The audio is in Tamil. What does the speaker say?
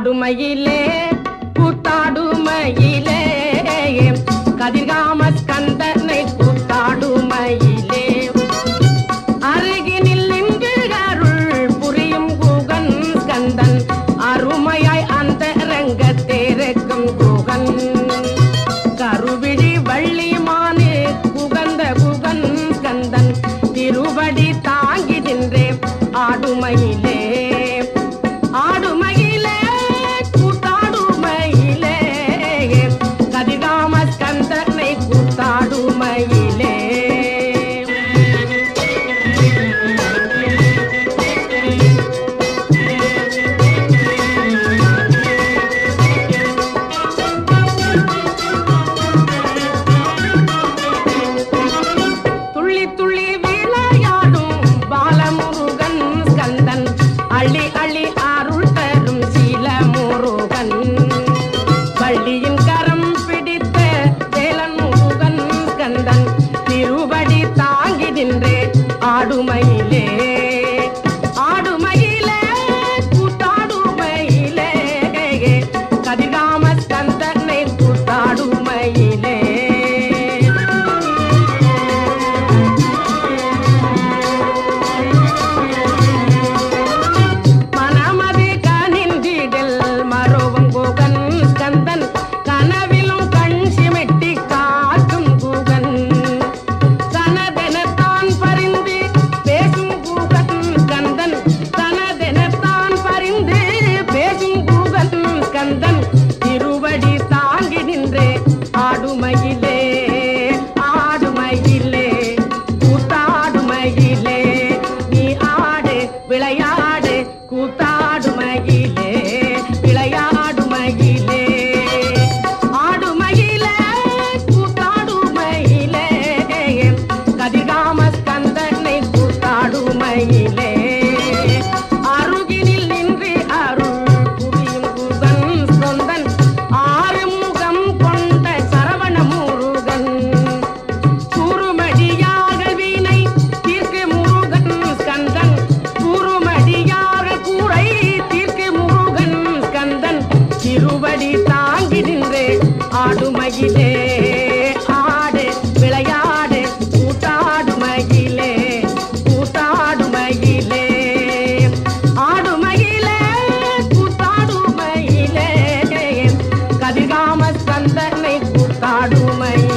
ஆடுமையிலே திருவடி தாங்கி நின்றே ஆடுமயிலே ஆடு விளையாடு கூட்டாடுமயிலே கூட்டாடுமயிலே ஆடுமயிலே கூட்டாடுமயிலே கதிர்காம சந்தனை கூட்டாடுமயிலே